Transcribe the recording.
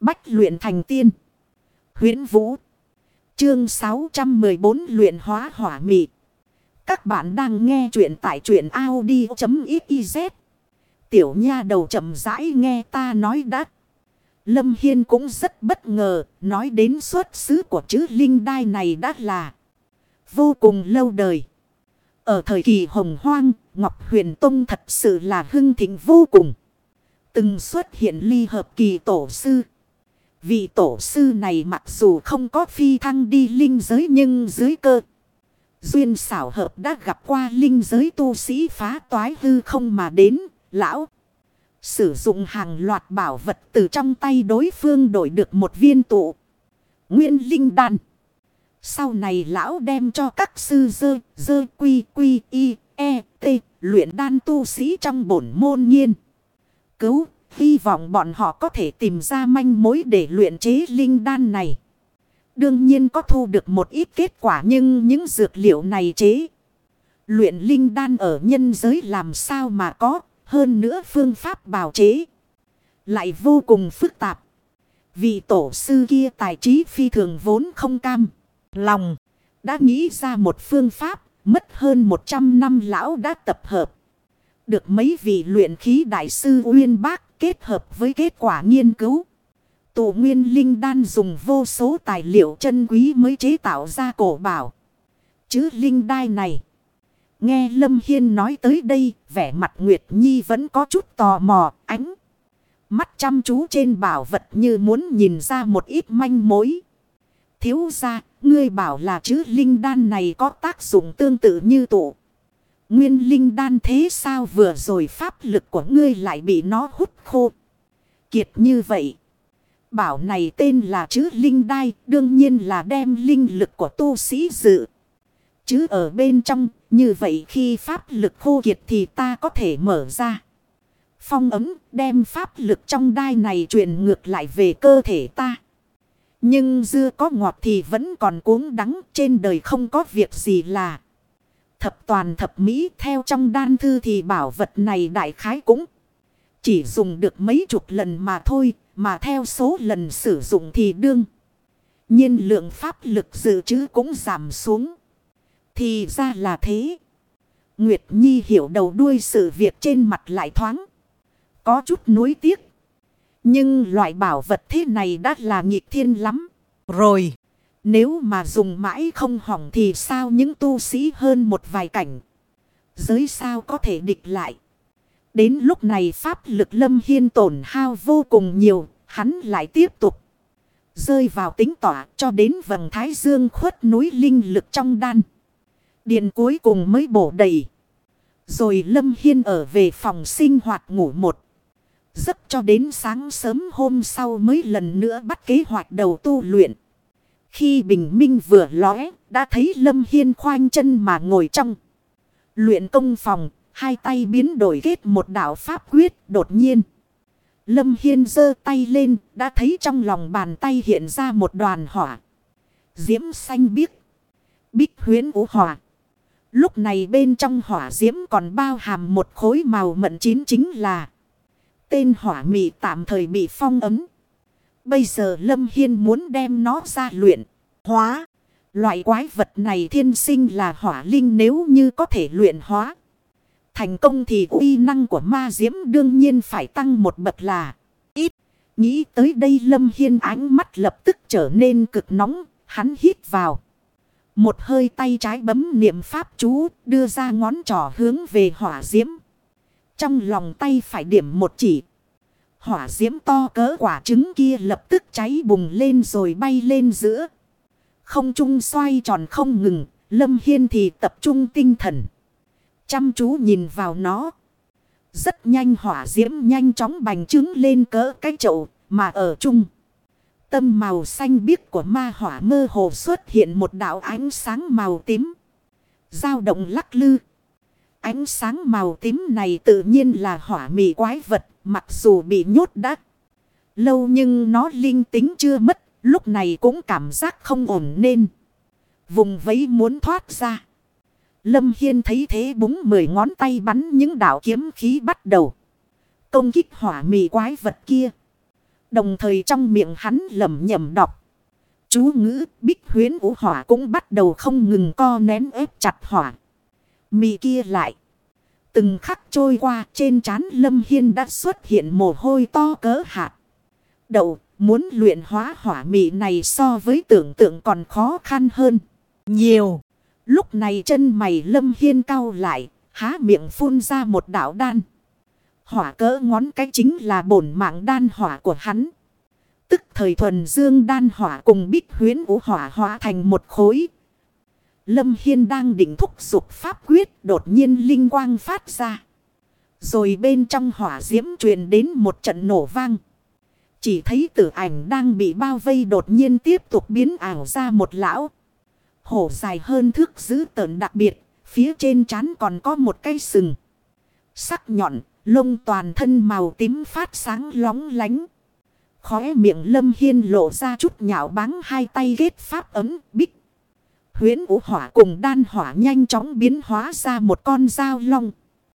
Bách luyện thành tiên. huyễn Vũ. Chương 614 luyện hóa hỏa mị. Các bạn đang nghe truyện tại truyện Audi.xyz. Tiểu nha đầu chậm rãi nghe ta nói đắt. Lâm Hiên cũng rất bất ngờ, nói đến xuất xứ của chữ linh đai này đã là vô cùng lâu đời. Ở thời kỳ hồng hoang, Ngọc Huyền Tông thật sự là hưng thịnh vô cùng. Từng xuất hiện ly hợp kỳ tổ sư. Vị tổ sư này mặc dù không có phi thăng đi linh giới nhưng dưới cơ. Duyên xảo hợp đã gặp qua linh giới tu sĩ phá toái hư không mà đến, lão. Sử dụng hàng loạt bảo vật từ trong tay đối phương đổi được một viên tụ. Nguyên linh đan. Sau này lão đem cho các sư dơ, dơ quy quy y, e, t, luyện đan tu sĩ trong bổn môn nhiên. Cứu, vọng bọn họ có thể tìm ra manh mối để luyện chế linh đan này. Đương nhiên có thu được một ít kết quả nhưng những dược liệu này chế. Luyện linh đan ở nhân giới làm sao mà có, hơn nữa phương pháp bào chế. Lại vô cùng phức tạp. vì tổ sư kia tài trí phi thường vốn không cam. Lòng đã nghĩ ra một phương pháp, mất hơn 100 năm lão đã tập hợp. Được mấy vị luyện khí đại sư Uyên Bác kết hợp với kết quả nghiên cứu. Tụ nguyên linh đan dùng vô số tài liệu chân quý mới chế tạo ra cổ bảo. Chứ linh đai này. Nghe Lâm Hiên nói tới đây, vẻ mặt Nguyệt Nhi vẫn có chút tò mò, ánh. Mắt chăm chú trên bảo vật như muốn nhìn ra một ít manh mối. Thiếu ra, ngươi bảo là chữ linh đan này có tác dụng tương tự như tụ. Nguyên linh đan thế sao vừa rồi pháp lực của ngươi lại bị nó hút khô. Kiệt như vậy. Bảo này tên là chữ linh đai, đương nhiên là đem linh lực của tu sĩ dự. Chứ ở bên trong, như vậy khi pháp lực khô kiệt thì ta có thể mở ra. Phong ấm, đem pháp lực trong đai này truyền ngược lại về cơ thể ta. Nhưng dưa có ngọt thì vẫn còn cuống đắng trên đời không có việc gì là. Thập toàn thập mỹ theo trong đan thư thì bảo vật này đại khái cũng chỉ dùng được mấy chục lần mà thôi. Mà theo số lần sử dụng thì đương. nhiên lượng pháp lực dự trữ cũng giảm xuống. Thì ra là thế. Nguyệt Nhi hiểu đầu đuôi sự việc trên mặt lại thoáng. Có chút nuối tiếc. Nhưng loại bảo vật thế này đã là nghịch thiên lắm. Rồi. Nếu mà dùng mãi không hỏng thì sao những tu sĩ hơn một vài cảnh. Giới sao có thể địch lại. Đến lúc này pháp lực lâm hiên tổn hao vô cùng nhiều. Hắn lại tiếp tục. Rơi vào tính tỏa cho đến vầng thái dương khuất núi linh lực trong đan. Điện cuối cùng mới bổ đầy. Rồi Lâm Hiên ở về phòng sinh hoạt ngủ một. Giấc cho đến sáng sớm hôm sau mới lần nữa bắt kế hoạch đầu tu luyện. Khi bình minh vừa lóe, đã thấy Lâm Hiên khoanh chân mà ngồi trong. Luyện công phòng, hai tay biến đổi kết một đạo pháp quyết đột nhiên. Lâm Hiên giơ tay lên, đã thấy trong lòng bàn tay hiện ra một đoàn hỏa. Diễm xanh biếc. Bích huyến ủ hỏa. Lúc này bên trong hỏa diễm còn bao hàm một khối màu mận chín chính là tên hỏa mị tạm thời bị phong ấm. Bây giờ Lâm Hiên muốn đem nó ra luyện, hóa. Loại quái vật này thiên sinh là hỏa linh nếu như có thể luyện hóa. Thành công thì uy năng của ma diễm đương nhiên phải tăng một bậc là ít. Nghĩ tới đây Lâm Hiên ánh mắt lập tức trở nên cực nóng, hắn hít vào. Một hơi tay trái bấm niệm pháp chú, đưa ra ngón trỏ hướng về hỏa diễm. Trong lòng tay phải điểm một chỉ. Hỏa diễm to cỡ quả trứng kia lập tức cháy bùng lên rồi bay lên giữa. Không trung xoay tròn không ngừng, Lâm Hiên thì tập trung tinh thần. Chăm chú nhìn vào nó. Rất nhanh hỏa diễm nhanh chóng bành trứng lên cỡ cái chậu mà ở chung. Tâm màu xanh biếc của ma hỏa mơ hồ xuất hiện một đạo ánh sáng màu tím. dao động lắc lư. Ánh sáng màu tím này tự nhiên là hỏa mị quái vật, mặc dù bị nhốt đã Lâu nhưng nó linh tính chưa mất, lúc này cũng cảm giác không ổn nên. Vùng vẫy muốn thoát ra. Lâm Hiên thấy thế búng mười ngón tay bắn những đạo kiếm khí bắt đầu. Công kích hỏa mì quái vật kia. Đồng thời trong miệng hắn lẩm nhẩm đọc. Chú ngữ bích huyến vũ hỏa cũng bắt đầu không ngừng co nén ép chặt hỏa. Mì kia lại. Từng khắc trôi qua, trên trán Lâm Hiên đã xuất hiện mồ hôi to cỡ hạt. Đậu, muốn luyện hóa hỏa mị này so với tưởng tượng còn khó khăn hơn. Nhiều. Lúc này chân mày Lâm Hiên cau lại. Há miệng phun ra một đạo đan. Hỏa cỡ ngón cái chính là bổn mạng đan hỏa của hắn. Tức thời thuần dương đan hỏa cùng bích huyến vũ hỏa hóa thành một khối. Lâm Hiên đang định thúc dục pháp quyết đột nhiên linh quang phát ra. Rồi bên trong hỏa diễm truyền đến một trận nổ vang. Chỉ thấy tử ảnh đang bị bao vây đột nhiên tiếp tục biến ảo ra một lão. Hổ dài hơn thước giữ tợn đặc biệt. Phía trên trán còn có một cây sừng. Sắc nhọn, lông toàn thân màu tím phát sáng lóng lánh. Khóe miệng lâm hiên lộ ra chút nhạo báng hai tay ghét pháp ấm bích. Huyến vũ hỏa cùng đan hỏa nhanh chóng biến hóa ra một con dao long.